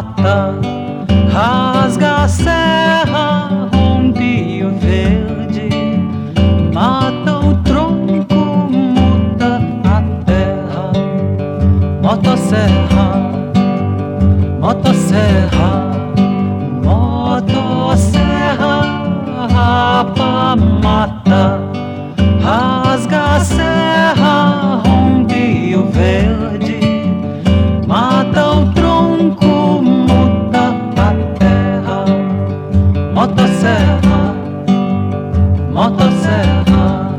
mata, rasga a serra, rompe o verde, mata o tronco, muda a terra, motosserra, motosserra, motosserra, rapa mata, rasga a serra. Motosserra, motosserra.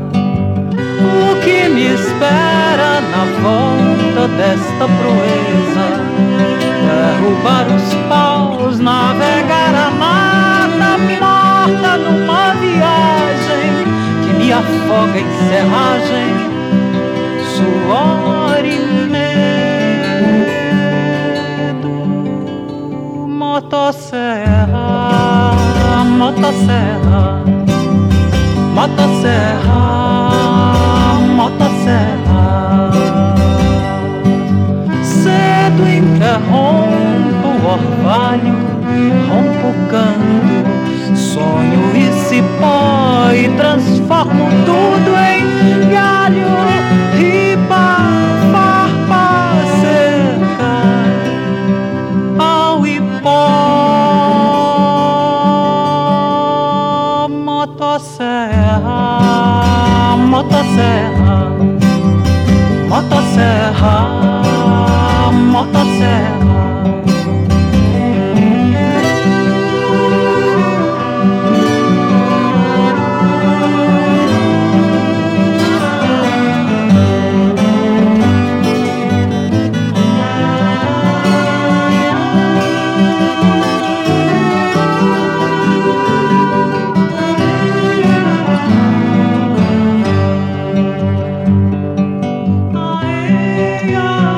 O que me espera na volta desta proeza? Derrubar os paus, navegar a mata morta numa viagem que me afoga em serragem, suor Mota Serra, Mota Serra, Serra. Cedo interrompo o orvalho, rompo o canto, sonho e se pó e transformo tudo. motosserra, motosserra, motosserra. Hallelujah.